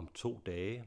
om to dage.